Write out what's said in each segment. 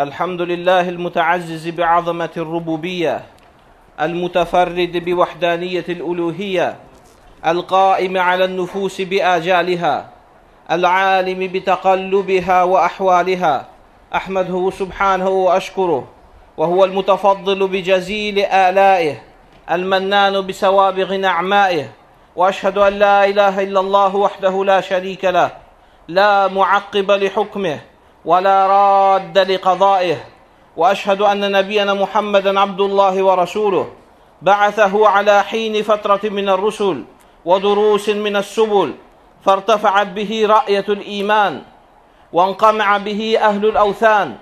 الحمد لله المتعزز بعظمة الربوبية المتفرد بوحدانية الألوهية القائم على النفوس بآجالها العالم بتقلبها وأحوالها. أحمده سبحانه وأشكره وهو المتفضل بجزيل آلائه المنان بسوابغ نعمائه وأشهد أن لا إله إلا الله وحده لا شريك له لا معقب لحكمه ولا راد لقضائه وأشهد أن نبينا محمدا عبد الله ورسوله بعثه على حين فترة من الرسل ودروس من السبل فارتفعت به رأية الإيمان وانقمع به أهل الأوثان.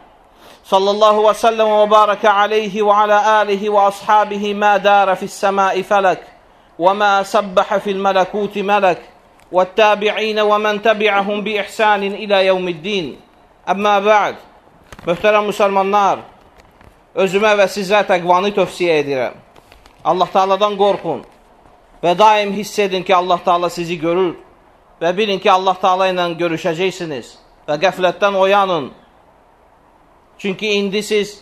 صلى الله وسلم وبارك عليه وعلى آله وأصحابه ما دار في السماء فلك وما سبح في الملكوت ملك والتابعين ومن تبعهم بإحسان إلى يوم الدين. Əmmə bə'd, möhtərəm müsəlmanlar, özümə və sizə təqvanı tövsiyə edirəm. Allah Taala'dan qorxun və daim hiss edin ki, Allah Taala sizi görür və bilin ki, Allah Taala ilə görüşəcəksiniz və qəflətdən oyanın. Çünki indi siz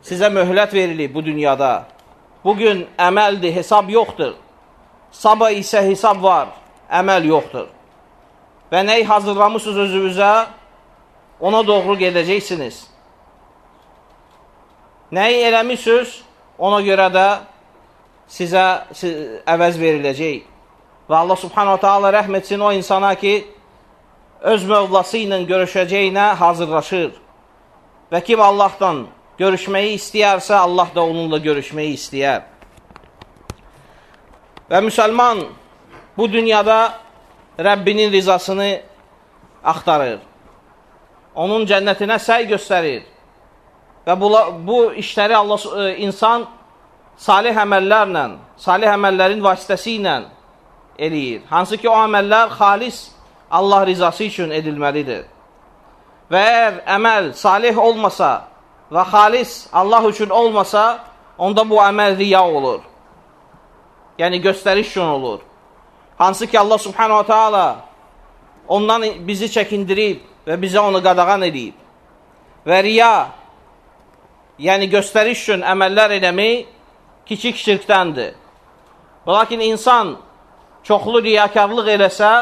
sizə möhlət verilib bu dünyada. Bugün əməldir, hesab yoxdur. Sabah isə hesab var, əməl yoxdur. Və nəyi hazırlamışsınız özünüzə? Ona doğru gedəcəksiniz. Nəyi eləmişsiniz, ona görə də sizə əvəz veriləcək. Və Allah subhanahu ta'ala rəhm etsin o insana ki, öz mövlası ilə görüşəcəyinə hazırlaşır. Və kim Allahdan görüşməyi istəyərsə, Allah da onunla görüşməyi istəyər. Və müsəlman bu dünyada Rəbbinin rizasını axtarır onun cənnətinə səy göstərir. Və bu, bu işləri Allah e, insan salih əməllərlə, salih əməllərin vasitəsi ilə eləyir. Hansı ki, o əməllər xalis Allah rizası üçün edilməlidir. Və əgər əməl salih olmasa və xalis Allah üçün olmasa, onda bu əməl riya olur. Yəni, göstəriş üçün olur. Hansı ki, Allah subhanahu wa ta'ala ondan bizi çəkindirib, və bizə onu qadağan edib. Və riya, yəni göstəriş üçün əməllər eləmək kiçik şirkdəndir. Lakin insan çoxlu riyakarlıq eləsə,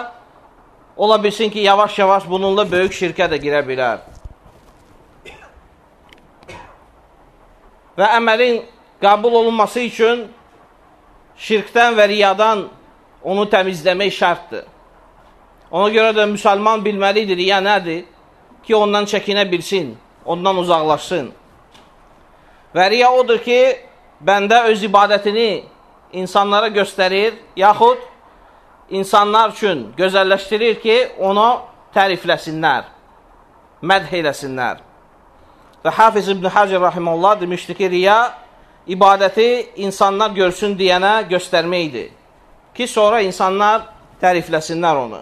ola bilsin ki, yavaş-yavaş bununla böyük şirkə də girə bilər. Və əməlin qəbul olunması üçün şirkdən və riyadan onu təmizləmək şərtdir. Ona görə də müsəlman bilməlidir, ya nədir? Ki, ondan çəkinə bilsin, ondan uzaqlaşsın. Və riya odur ki, bəndə öz ibadətini insanlara göstərir, yaxud insanlar üçün gözəlləşdirir ki, onu tərifləsinlər, mədh eləsinlər. Və Hafiz İbn Hacir Rahimullah demişdi ki, riya ibadəti insanlar görsün deyənə göstərməkdir. Ki, sonra insanlar tərifləsinlər onu.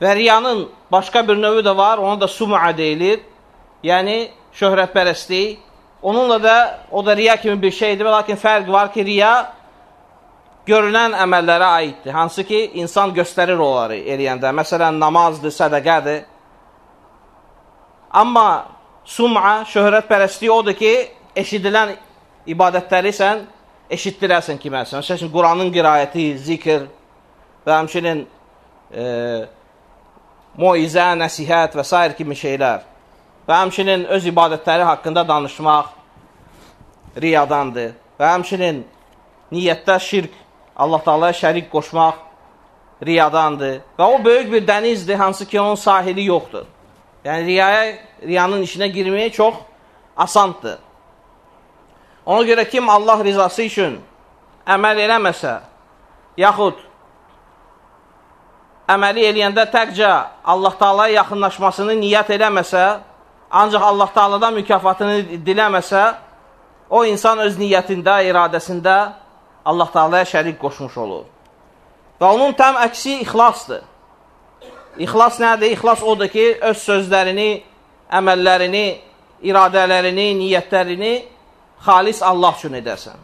Və riyanın başqa bir növü də var, ona da sum'a deyilir. Yəni, şöhrətpərəstlik. Onunla da, o da riya kimi bir şeydir, lakin fərq var ki, riya görünən əməllərə aiddir. Hansı ki, insan göstərir onları eləyəndə. Məsələn, namazdır, sədəqədir. Amma sum'a, şöhrətpərəstlik odur ki, eşidilən ibadətləri sən eşitdirəsən kiməsə. Məsələn, Quranın qirayəti, zikr və həmçinin e, moizə, nəsihət və s. kimi şeylər və həmçinin öz ibadətləri haqqında danışmaq riyadandır və həmçinin niyyətdə şirk, Allah Taalaya şərik qoşmaq riyadandır və o böyük bir dənizdir, hansı ki, onun sahili yoxdur. Yəni, riyaya, riyanın işinə girməyə çox asandır. Ona görə kim Allah rizası üçün əməl eləməsə, yaxud əməli eləyəndə təkcə Allah Taalaya yaxınlaşmasını niyyət eləməsə, ancaq Allah Taaladan mükafatını diləməsə, o insan öz niyyətində, iradəsində Allah Taalaya şərik qoşmuş olur. Və onun tam əksi ixlasdır. İxlas nədir? İxlas odur ki, öz sözlərini, əməllərini, iradələrini, niyyətlərini xalis Allah üçün edəsən.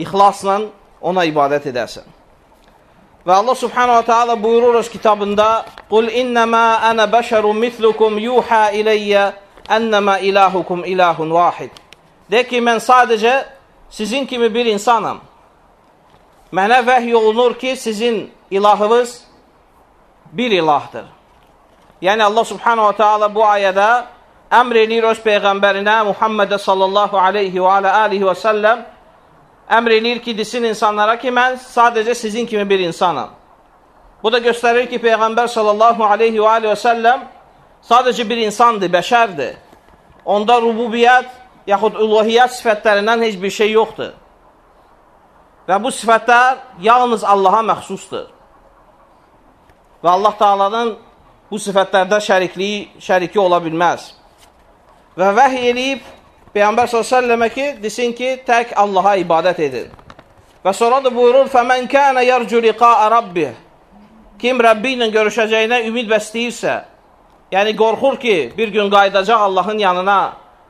İxlasla ona ibadət edəsən. Və Allah subhanahu wa ta'ala buyurur öz kitabında Qul innəmə ənə bəşərun mithlukum yuhə iləyyə Ennəmə ilahukum ilahun vahid. De ki, mən sadəcə sizin kimi bir insanam. Mənə vəhy olunur ki, sizin ilahınız bir ilahdır. Yəni Allah subhanahu wa ta'ala bu ayədə əmr eləyir öz peyğəmbərinə Muhammedə sallallahu aleyhi və alə alihi və səlləm əmr eləyir ki, desin insanlara ki, mən sadəcə sizin kimi bir insanam. Bu da göstərir ki, Peyğəmbər sallallahu aleyhi və alə və səlləm sadəcə bir insandır, bəşərdir. Onda rububiyyət yaxud üluhiyyət sifətlərindən heç bir şey yoxdur. Və bu sifətlər yalnız Allaha məxsusdur. Və Allah Taalanın bu sifətlərdə şərikliyi, şəriki ola bilməz. Və vəhy eləyib Peyğəmbər s.ə.və ki, desin ki, tək Allaha ibadət edin. Və sonra da buyurur, فَمَنْ كَانَ يَرْجُ لِقَاءَ رَبِّهِ Kim Rəbbi ilə görüşəcəyinə ümid bəsləyirsə, yəni qorxur ki, bir gün qayıdacaq Allahın yanına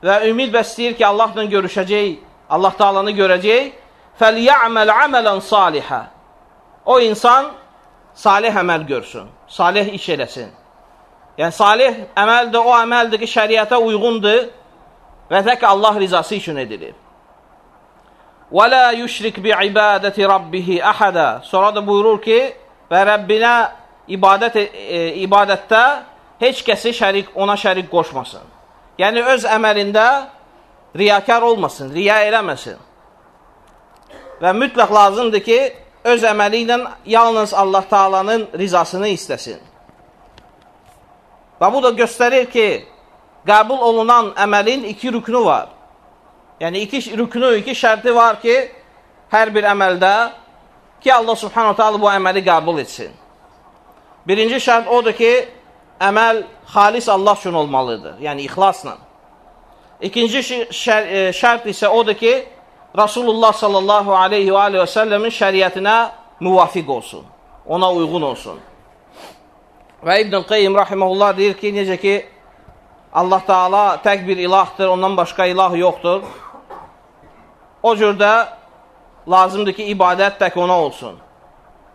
və ümid bəsləyir ki, Allahla görüşəcək, Allah Taalanı görəcək, فَلْيَعْمَلْ عَمَلًا صَالِحًا O insan salih əməl görsün, salih iş eləsin. Yəni, salih əməl də o əməldir ki, şəriətə uyğundur və tək Allah rizası üçün edilir. Və la yüşrik bi ibadəti rabbihi əhədə. Sonra da buyurur ki, və Rəbbinə ibadət, e, ibadətdə heç kəsi şərik, ona şərik qoşmasın. Yəni, öz əməlində riyakar olmasın, riya eləməsin. Və mütləq lazımdır ki, öz əməli ilə yalnız Allah Taalanın rizasını istəsin. Və bu da göstərir ki, qəbul olunan əməlin iki rüknü var. Yəni, iki rüknü, iki şərti var ki, hər bir əməldə ki, Allah subhanahu ta'ala bu əməli qəbul etsin. Birinci şərt odur ki, əməl xalis Allah üçün olmalıdır, yəni ixlasla. İkinci şər e, şərt isə odur ki, Rasulullah sallallahu aleyhi və aleyhi və səlləmin şəriətinə müvafiq olsun, ona uyğun olsun. Və İbn-i Qeym rahiməhullah deyir ki, necə ki, Allah Taala tək bir ilahdır, ondan başqa ilah yoxdur. O cürdə lazımdır ki, ibadət tək ona olsun.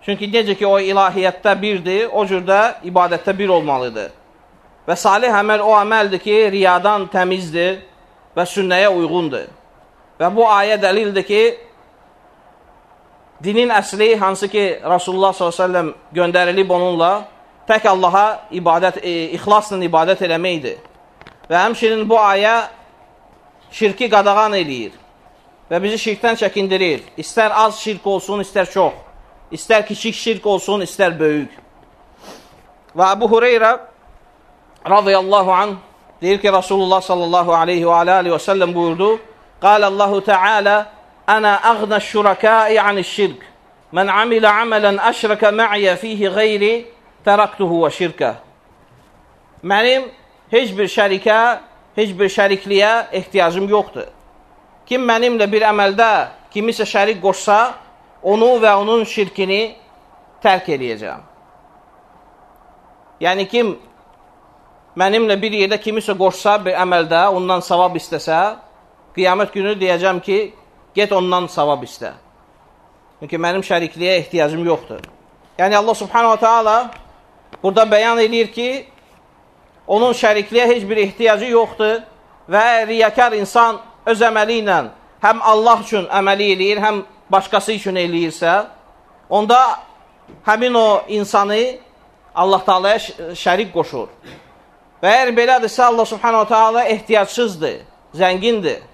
Çünki necə ki, o ilahiyyətdə birdir, o cürdə ibadətdə bir olmalıdır. Və salih əməl o əməldir ki, riyadan təmizdir və sünnəyə uyğundur. Və bu ayə dəlildir ki, dinin əsli hansı ki, Rasulullah s.ə.v göndərilib onunla, tək Allaha ibadət, e, ixlasla ibadət eləməkdir. Və həmçinin bu ayə şirki qadağan eləyir və bizi şirkdən çəkindirir. İstər az şirk olsun, istər çox. İstər kiçik şirk olsun, istər böyük. Və Əbu Hureyra radıyallahu anh deyir ki, Rasulullah sallallahu aleyhi və aleyhi və səlləm buyurdu. Qalallahu Teala, Ənə əğnə şürakəi anişşirk. Mən amilə əmələn əşrəkə mə'yə fihi qeyri təraktuhu və şirkə. Mənim heç bir şərikə, heç bir şərikliyə ehtiyacım yoxdur. Kim mənimlə bir əməldə kimisə şərik qoşsa, onu və onun şirkini tərk eləyəcəm. Yəni kim mənimlə bir yerdə kimisə qoşsa bir əməldə, ondan savab istəsə, qiyamət günü deyəcəm ki, get ondan savab istə. Çünki mənim şərikliyə ehtiyacım yoxdur. Yəni Allah subhanahu wa ta'ala burada bəyan edir ki, onun şərikliyə heç bir ehtiyacı yoxdur və riyakar insan öz əməli ilə həm Allah üçün əməli eləyir, həm başqası üçün eləyirsə, onda həmin o insanı Allah Taala'ya şərik qoşur. Və əgər belədirsə, Allah Subhanahu Taala ehtiyacsızdır, zəngindir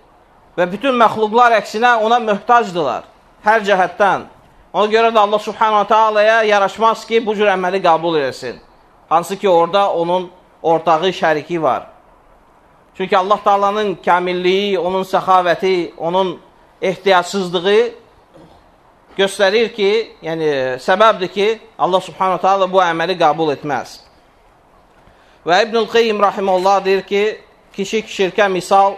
və bütün məxluqlar əksinə ona möhtacdılar hər cəhətdən. Ona görə də Allah Subhanahu Taala'ya yaraşmaz ki, bu cür əməli qəbul etsin. Hansı ki, orada onun ortağı, şəriki var. Çünki Allah Taalanın kamilliyi, onun səxavəti, onun ehtiyacsızlığı göstərir ki, yəni səbəbdir ki, Allah Subhanahu Taala bu əməli qəbul etməz. Və İbnül Qeym rahimehullah deyir ki, kişi şirkə misal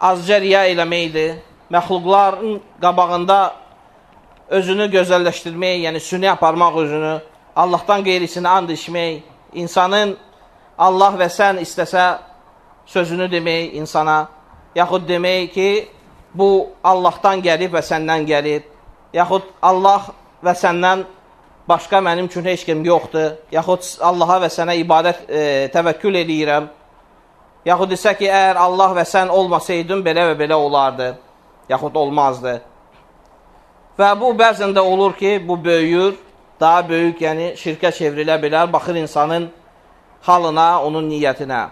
azca riya eləməkdir. Məxluqların qabağında özünü gözəlləşdirmək, yəni süni aparmaq özünü, Allahdan qeyrisinə and içmək, insanın Allah və sən istəsə sözünü demək insana, yaxud demək ki, bu Allahdan gəlib və səndən gəlib, yaxud Allah və səndən başqa mənim üçün heç kim yoxdur, yaxud Allaha və sənə ibadət e, təvəkkül edirəm Yaxud desə ki, əgər Allah və sən olmasaydın, belə və belə olardı. Yaxud olmazdı. Və bu bəzən də olur ki, bu böyüyür, daha böyük, yəni şirkə çevrilə bilər, baxır insanın halına, onun niyyətinə.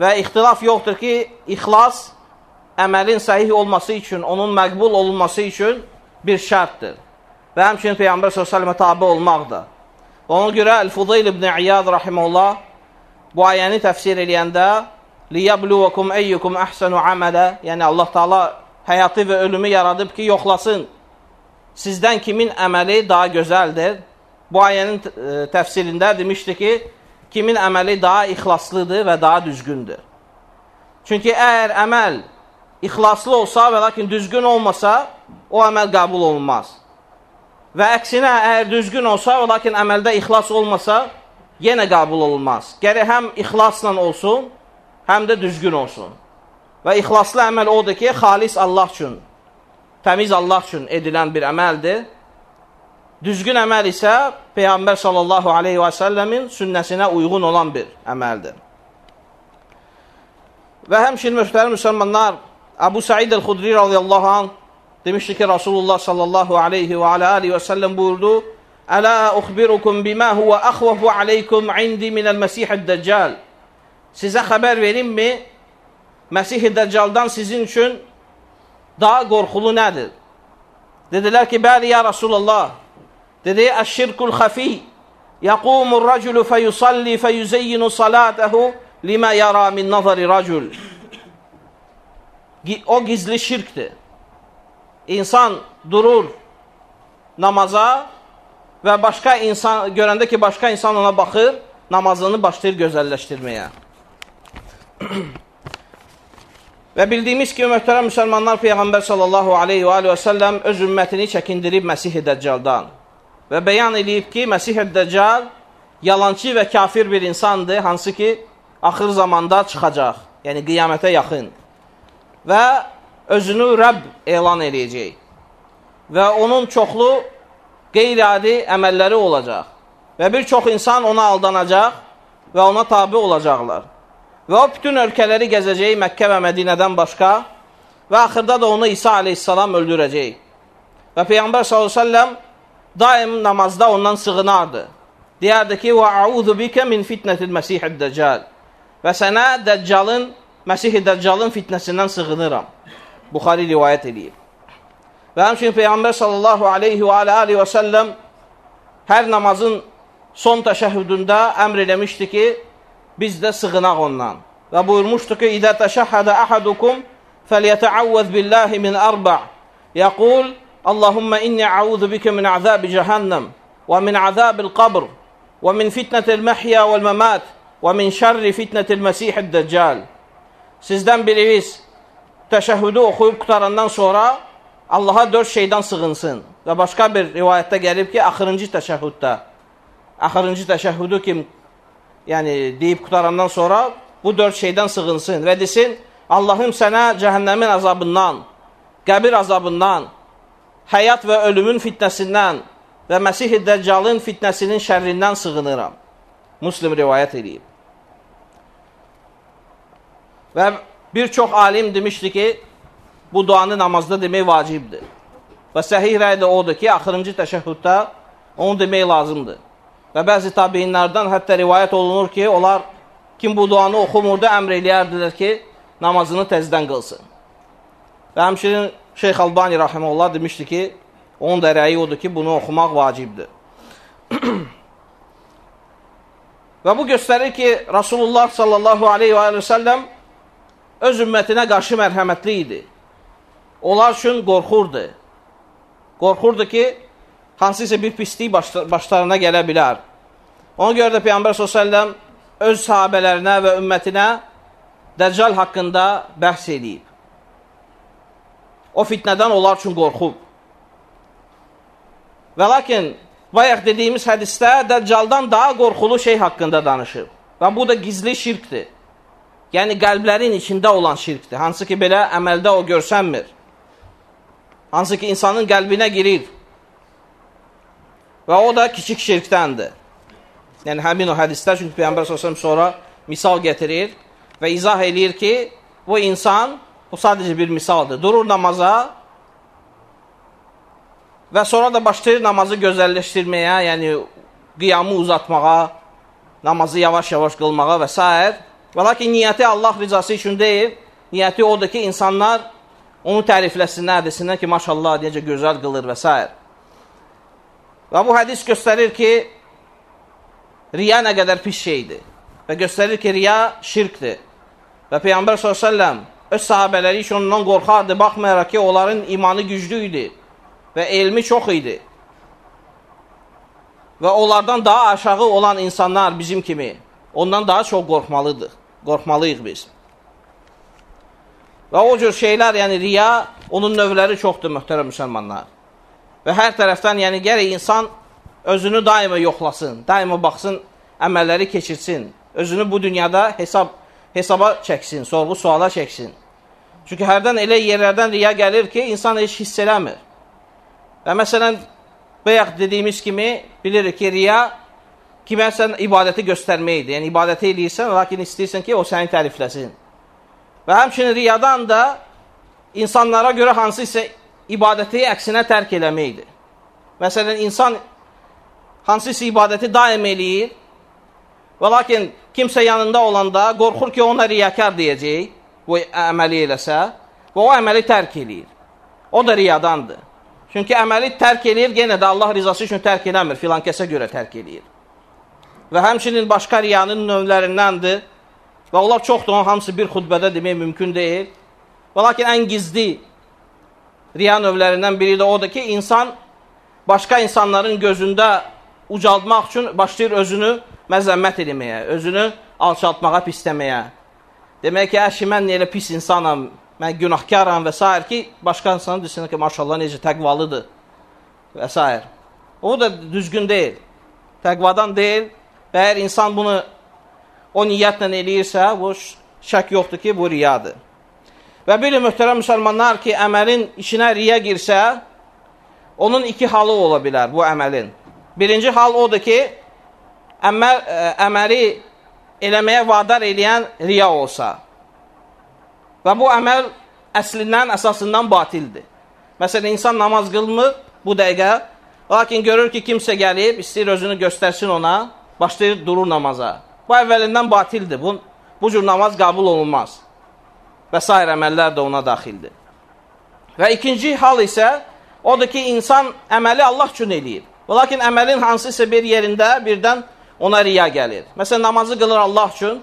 Və ixtilaf yoxdur ki, ixlas əməlin səhih olması üçün, onun məqbul olunması üçün bir şərtdir. Və həmçinin Peyğəmbər s.ə.və tabi olmaqdır. Ona görə Əl-Fudayl ibn İyad rahimullah bu ayəni təfsir eləyəndə liyabluvakum eyyukum əhsanu amalə, yəni Allah Taala həyatı və ölümü yaradıb ki, yoxlasın. Sizdən kimin əməli daha gözəldir? Bu ayənin e, təfsirində demişdi ki, kimin əməli daha ixlaslıdır və daha düzgündür. Çünki əgər əməl ixlaslı olsa və lakin düzgün olmasa, o əməl qəbul olunmaz. Və əksinə, əgər düzgün olsa, lakin əməldə ixlas olmasa, yenə qəbul olunmaz. Gərək həm ixlasla olsun, həm də düzgün olsun. Və ixlaslı əməl odur ki, xalis Allah üçün, təmiz Allah üçün edilən bir əməldir. Düzgün əməl isə Peyğəmbər sallallahu aleyhi və səlləmin sünnəsinə uyğun olan bir əməldir. Və həmçinin mühtərəm müsəlmanlar, Əbu Said el-Xudri radiyallahu anh Demişti ki Resulullah sallallahu aleyhi ve ala aleyhi ve sellem buyurdu. Ələ uxbirukum bimə huvə əxvəfu aleykum indi minəl məsihid dəccal. Sizə xəbər verimmi? Məsih-i Dəccaldan sizin üçün daha qorxulu nədir? Dedilər ki, bəli ya Rasulullah. Dedi, əşşirkul xəfi. Yəqumur rəculu fəyusalli fəyüzeyyinu salatəhu limə yara min nazari rəcul. O gizli şirkdir insan durur namaza və başqa insan görəndə ki, başqa insan ona baxır, namazını başlayır gözəlləşdirməyə. və bildiyimiz kimi, möhtərəm müsəlmanlar Peyğəmbər sallallahu aleyhi və, və səlləm öz ümmətini çəkindirib Məsih-i Dəccaldan və bəyan edib ki, Məsih-i Dəccal yalancı və kafir bir insandır, hansı ki, axır zamanda çıxacaq, yəni qiyamətə yaxın. Və özünü Rəbb elan eləyəcək və onun çoxlu qeyri-adi əməlləri olacaq və bir çox insan ona aldanacaq və ona tabi olacaqlar. Və o bütün ölkələri gəzəcək Məkkə və Mədinədən başqa və axırda da onu İsa aleyhissalam öldürəcək. Və Peyğəmbər s.ə.v daim namazda ondan sığınardı. Deyərdi ki, "Və auzu bikə min fitnətil Məsihid Dəccal." Və sənə Dəccalın, Məsih Dəccalın fitnəsindən sığınıram. Buxari rivayət edib. Və həmçinin Peyğəmbər sallallahu alayhi və alihi və sallam hər namazın son təşəhhüdündə əmr eləmişdi ki, biz də sığınaq ondan. Və buyurmuşdu ki, "İzə təşəhhədə ahadukum felyətəavvəz billahi min arba." Yəqul: Allahümmə inni əuzu bikə min əzəbi cəhənnəm və min əzəbil qabr və min fitnətil məhyə vəl məmət və min şərri fitnətil məsihid dəccal. Sizdən biriniz təşəhhüdü oxuyub qutarandan sonra Allaha dörd şeydən sığınsın. Və başqa bir rivayətdə gəlib ki, axırıncı təşəhhüddə, axırıncı təşəhhüdü kim yəni deyib qutarandan sonra bu dörd şeydən sığınsın və desin, Allahım sənə cəhənnəmin azabından, qəbir azabından, həyat və ölümün fitnəsindən və Məsih-i Dəccalın fitnəsinin şərrindən sığınıram. Muslim rivayət edib. Və Bir çox alim demişdi ki, bu duanı namazda demək vacibdir. Və səhih rəy də odur ki, axırıncı təşəhhüddə onu demək lazımdır. Və bəzi tabeinlərdən hətta rivayət olunur ki, onlar kim bu duanı oxumurdu, əmr eləyərdilər ki, namazını təzdən qılsın. Və həmçinin Şeyx Albani rahiməllah demişdi ki, onun da rəyi odur ki, bunu oxumaq vacibdir. və bu göstərir ki, Rasulullah sallallahu aleyhi və səlləm öz ümmətinə qarşı mərhəmətli idi. Onlar üçün qorxurdu. Qorxurdu ki, hansısa bir pislik başlarına gələ bilər. Ona görə də Peyğəmbər s.ə.v öz sahabələrinə və ümmətinə Dəccal haqqında bəhs edib. O fitnədən onlar üçün qorxub. Və lakin, bayaq dediyimiz hədistə Dəccaldan daha qorxulu şey haqqında danışıb. Və bu da gizli şirkdir. Yəni qəlblərin içində olan şirkdir. Hansı ki belə əməldə o görsənmir. Hansı ki insanın qəlbinə girir. Və o da kiçik şirkdəndir. Yəni həmin o hədislər çünki Peyğəmbər sallallahu sonra misal gətirir və izah eləyir ki, bu insan, bu sadəcə bir misaldır, durur namaza və sonra da başlayır namazı gözəlləşdirməyə, yəni qiyamı uzatmağa, namazı yavaş-yavaş qılmağa və s. Və lakin niyyəti Allah rizası üçün deyil, niyyəti odur ki, insanlar onu tərifləsinlər, desinlər ki, maşallah, necə gözəl qılır və s. Və bu hədis göstərir ki, riya nə qədər pis şeydir. Və göstərir ki, riya şirkdir. Və Peyğəmbər s.ə.v öz sahabələri üçün ondan qorxardı, baxmayaraq ki, onların imanı güclü idi və elmi çox idi. Və onlardan daha aşağı olan insanlar bizim kimi ondan daha çox qorxmalıdır. Qorxmalıyıq biz. Və o cür şeylər, yəni riya, onun növləri çoxdur, möhtərəm müsəlmanlar. Və hər tərəfdən, yəni gərək insan özünü daima yoxlasın, daima baxsın, əməlləri keçirsin, özünü bu dünyada hesab hesaba çəksin, sorğu suala çəksin. Çünki hərdən elə yerlərdən riya gəlir ki, insan heç hiss eləmir. Və məsələn, bayaq dediyimiz kimi bilirik ki, riya kiməsən ibadəti göstərməkdir. Yəni, ibadəti eləyirsən, lakin istəyirsən ki, o səni tərifləsin. Və həmçinin riyadan da insanlara görə hansı isə ibadəti əksinə tərk eləməkdir. Məsələn, insan hansısa ibadəti daim eləyir və lakin kimsə yanında olanda qorxur ki, ona riyakar deyəcək bu əməli eləsə və o əməli tərk eləyir. O da riyadandır. Çünki əməli tərk eləyir, yenə də Allah rizası üçün tərk eləmir, filan kəsə görə tərk eləyir. Və həmçinin başqa riyanın növlərindəndir və onlar çoxdur, onun hamısı bir xutbədə demək mümkün deyil. Və lakin ən gizli riya növlərindən biri də odur ki, insan başqa insanların gözündə ucaldmaq üçün başlayır özünü məzəmmət eləməyə, özünü alçaltmağa, pisləməyə. Demək ki, əşi, mən elə pis insanam, mən günahkaram və s. ki, başqa insan desin ki, maşallah necə təqvalıdır və s. O da düzgün deyil. Təqvadan deyil və əgər insan bunu o niyyətlə eləyirsə, bu şək yoxdur ki, bu riyadır. Və bilin, möhtərəm müsəlmanlar ki, əməlin içinə riya girsə, onun iki halı ola bilər bu əməlin. Birinci hal odur ki, əməl, əməli eləməyə vadar eləyən riya olsa və bu əməl əslindən, əsasından batildir. Məsələn, insan namaz qılmır bu dəqiqə, lakin görür ki, kimsə gəlib, istəyir özünü göstərsin ona, başlayır durur namaza. Bu əvvəlindən batildir, bu, bu cür namaz qəbul olunmaz və s. əməllər də ona daxildir. Və ikinci hal isə odur ki, insan əməli Allah üçün eləyir. Lakin əməlin hansısa bir yerində birdən ona riya gəlir. Məsələn, namazı qılır Allah üçün.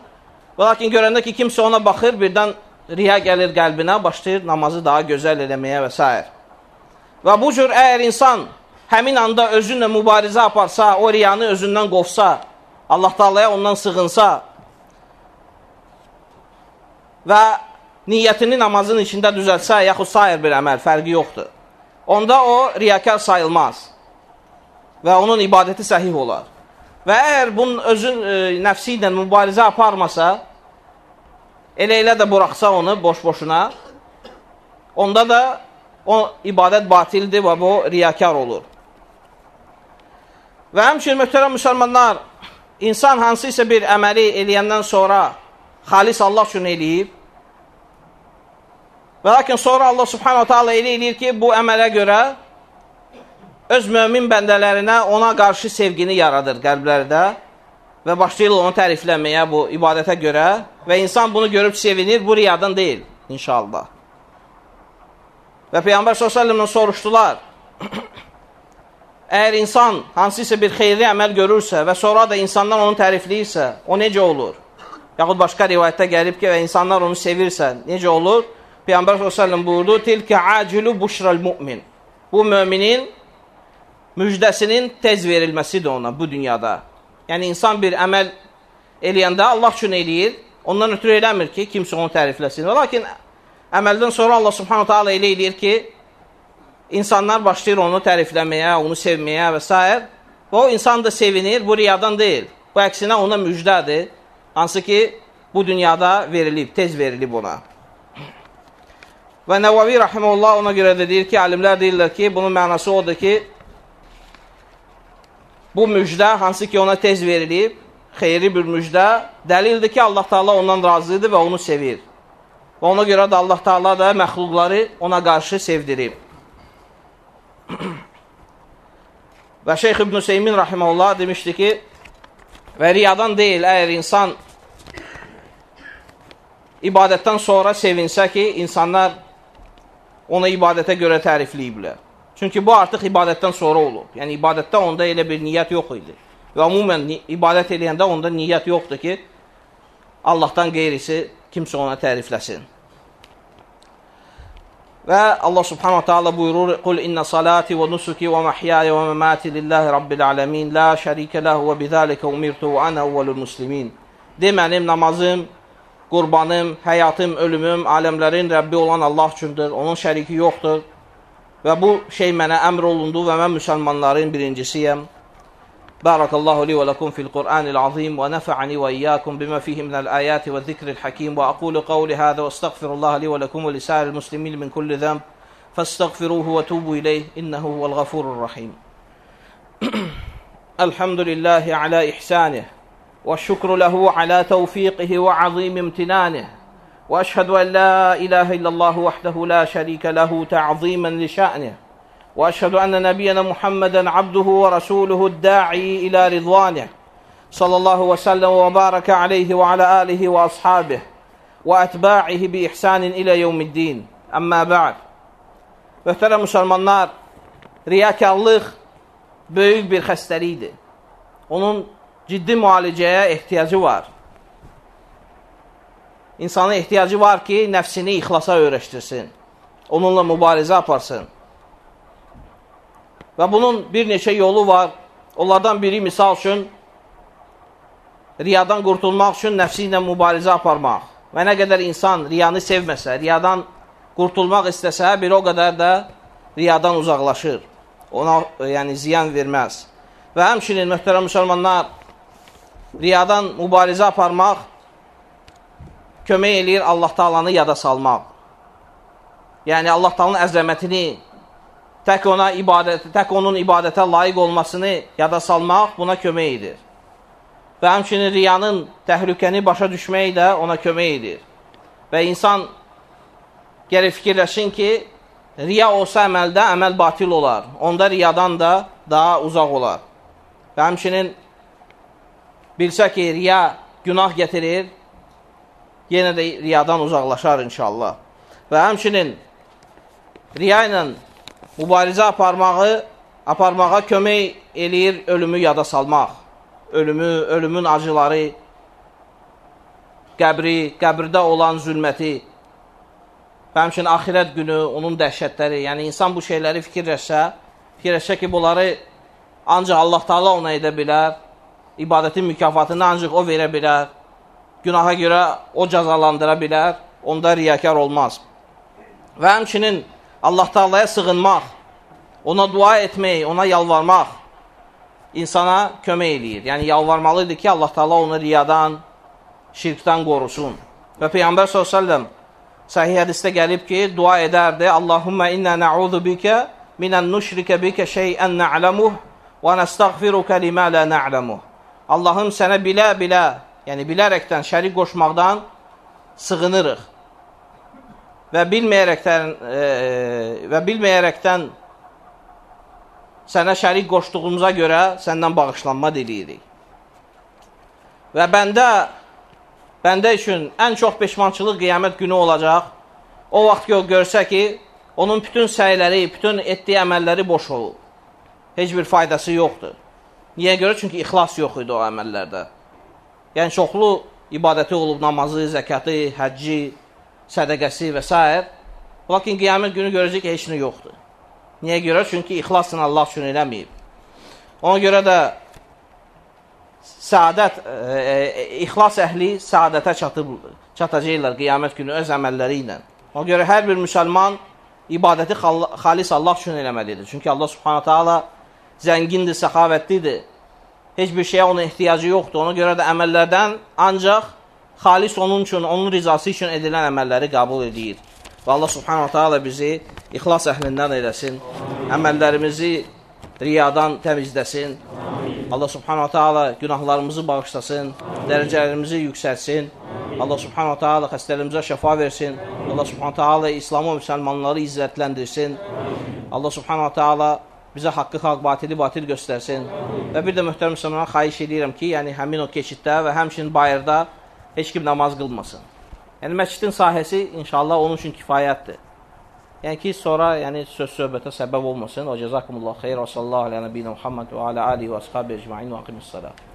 Və lakin görəndə ki, kimsə ona baxır, birdən riya gəlir qəlbinə, başlayır namazı daha gözəl eləməyə və s. Və bu cür əgər insan həmin anda özünlə mübarizə aparsa, o riyanı özündən qovsa, Allah Taalaya ondan sığınsa və niyyətini namazın içində düzəltsə, yaxud sair bir əməl, fərqi yoxdur. Onda o riyakar sayılmaz və onun ibadəti səhih olar. Və əgər bunun özün e, nəfsi ilə mübarizə aparmasa, elə-elə də buraxsa onu boş-boşuna, onda da o ibadət batildir və bu riyakar olur. Və həmçin möhtərəm müsəlmanlar, insan hansısa bir əməli eləyəndən sonra xalis Allah üçün eləyib, Və lakin sonra Allah subhanahu ta'ala elə eləyir ki, bu əmələ görə öz mömin bəndələrinə ona qarşı sevgini yaradır qəlblərdə və başlayır onu tərifləməyə bu ibadətə görə və insan bunu görüb sevinir, bu riyadan deyil inşallah. Və Peyğəmbər s.ə.v soruşdular, əgər insan hansısa bir xeyri əməl görürsə və sonra da insanlar onu tərifləyirsə, o necə olur? Yaxud başqa rivayətdə gəlib ki, və insanlar onu sevirsə, necə olur? Peyğəmbər s.ə.v buyurdu, Tilkə acilu buşral mümin. Bu müminin müjdəsinin tez verilməsidir ona bu dünyada. Yəni, insan bir əməl eləyəndə Allah üçün eləyir, ondan ötürü eləmir ki, kimsə onu tərifləsin. Lakin əməldən sonra Allah subhanahu ta'ala elə eləyir ki, insanlar başlayır onu tərifləməyə, onu sevməyə və s. Və o insan da sevinir, bu riyadan deyil. Bu əksinə ona müjdədir, hansı ki, bu dünyada verilib, tez verilib ona. Və Nəvavi rahimehullah ona görə də deyir ki, alimlər deyirlər ki, bunun mənası odur ki, bu müjdə hansı ki ona tez verilib, xeyri bir müjdə dəlildir ki, Allah Taala ondan razıdır və onu sevir. Və ona görə də Allah Taala da məxluqları ona qarşı sevdirib. və Şeyx İbn Seymin rahimehullah demişdi ki, və riyadan deyil, əgər insan ibadətdən sonra sevinsə ki, insanlar ona ibadətə görə tərifləyiblər. Çünki bu artıq ibadətdən sonra olub. Yəni ibadətdə onda elə bir niyyət yox idi. Və ümumən ibadət edəndə onda niyyət yoxdur ki, Allahdan qeyrisi kimsə ona tərifləsin. Və Allah subhanahu taala buyurur: "Qul inna salati və nusuki və mahyaya və mamati lillahi rabbil alamin, la şərikə lehu və bizalika umirtu və ana awwalul muslimin." De mənim namazım, qurbanım, həyatım, ölümüm aləmlərin Rəbbi olan Allah üçündür. Onun şəriki yoxdur. Və bu şey mənə əmr olundu və mən müsəlmanların birincisiyəm. Barakallahu li və lakum fil Qur'anil azim və nafa'ani və iyyakum bima fihi minəl ayati və zikril hakim və aqulu qawli hadha və astəğfirullah li və lakum və lisa'il muslimin min kulli zəmb fəstəğfiruhu və tubu ileyh innəhu huvel gafurur rahim. Elhamdülillahi ala ihsanihi والشكر له على və azim امتنانه وأشهد أن لا إله إلا الله وحده لا شريك له تعظيما لشأنه وأشهد أن نبينا محمدا عبده ورسوله الداعي إلى رضوانه صلى الله وسلم وبارك عليه وعلى آله وأصحابه وأتباعه بإحسان إلى يوم الدين أما بعد Möhtərəm müsəlmanlar, riyakarlıq böyük bir xəstəlikdir. Onun ciddi müalicəyə ehtiyacı var. İnsana ehtiyacı var ki, nəfsini ixlasa öyrəşdirsin. Onunla mübarizə aparsın. Və bunun bir neçə yolu var. Onlardan biri misal üçün riyadan qurtulmaq üçün nəfsi ilə mübarizə aparmaq. Və nə qədər insan riyanı sevməsə, riyadan qurtulmaq istəsə, bir o qədər də riyadan uzaqlaşır. Ona yəni ziyan verməz. Və həmçinin möhtərəm müsəlmanlar, riyadan mübarizə aparmaq kömək eləyir Allah Taalanı yada salmaq. Yəni Allah Taalanın əzəmətini tək ona ibadət, tək onun ibadətə layiq olmasını yada salmaq buna kömək edir. Və həmçinin riyanın təhlükəni başa düşmək də ona kömək edir. Və insan gərək fikirləşsin ki, riya olsa əməldə əməl batil olar. Onda riyadan da daha uzaq olar. Və həmçinin bilsə ki, riya günah gətirir, yenə də riyadan uzaqlaşar inşallah. Və həmçinin riya ilə mübarizə aparmağı, aparmağa kömək eləyir ölümü yada salmaq. Ölümü, ölümün acıları, qəbri, qəbirdə olan zülməti və həmçinin axirət günü, onun dəhşətləri, yəni insan bu şeyləri fikirləşsə, fikirləşsə ki, bunları ancaq Allah Taala ona edə bilər, ibadətin mükafatını ancaq o verə bilər, günaha görə o cəzalandıra bilər, onda riyakar olmaz. Və həmçinin Allah Taalaya sığınmaq, ona dua etmək, ona yalvarmaq insana kömək eləyir. Yəni yalvarmalıdır ki, Allah Taala onu riyadan, şirkdən qorusun. Və Peyğəmbər sallallahu sahih hədisdə gəlib ki, dua edərdi: "Allahumma inna na'udhu bika minan nushrika bika şey'an na'lamuh və nestağfiruka lima la na'lamuh." Allahım sənə bilə-bilə, yəni bilərəkdən şərik qoşmaqdan sığınırıq. Və bilməyərəkdən e, və bilməyərəkdən sənə şərik qoşduğumuza görə səndən bağışlanma diləyirik. Və bəndə bəndə üçün ən çox peşmançılıq qiyamət günü olacaq. O vaxt ki, o görsə ki, onun bütün səyləri, bütün etdiyi əməlləri boş olub. Heç bir faydası yoxdur. Niyə görə? Çünki ixlas yox idi o əməllərdə. Yəni, çoxlu ibadəti olub, namazı, zəkatı, həcci, sədəqəsi və s. Lakin qiyamət günü görəcək heç nə yoxdur. Niyə görə? Çünki ixlasla Allah üçün eləməyib. Ona görə də səadət, e, e, ixlas əhli səadətə çatıb, çatacaqlar qiyamət günü öz əməlləri ilə. Ona görə hər bir müsəlman ibadəti xalis Allah üçün eləməlidir. Çünki Allah subhanətə ala zəngindir, səxavətlidir. Heç bir şeyə onun ehtiyacı yoxdur. Ona görə də əməllərdən ancaq xalis onun üçün, onun rizası üçün edilən əməlləri qəbul edir. Və Allah subhanahu ta'ala bizi ixlas əhlindən eləsin. Əməllərimizi riyadan təmizləsin. Amin. Allah subhanahu taala günahlarımızı bağışlasın, dərəcələrimizi yüksəltsin. Allah subhanahu taala xəstələrimizə şəfa versin. Allah subhanahu taala İslamı müsəlmanları izzətləndirsin. Allah subhanahu taala bizə haqqı xalq, batili batil göstərsin. Və bir də möhtərəm müsəlmanlara xahiş edirəm ki, yəni həmin o keçiddə və həmçinin bayırda heç kim namaz qılmasın. Yəni məscidin sahəsi inşallah onun üçün kifayətdir. Yəni ki, sonra yəni söz söhbətə səbəb olmasın. O cəzakumullah xeyr və sallallahu əleyhi və səlləm Muhammad və alə alihi və əshabi ecmaîn və aqimus salat.